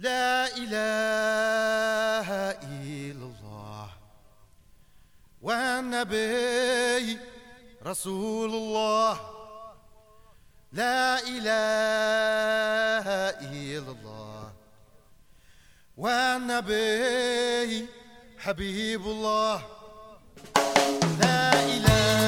لا إله إلا الله. والنبي رسول الله. لا إله إلا الله. والنبي حبيب الله. لا إله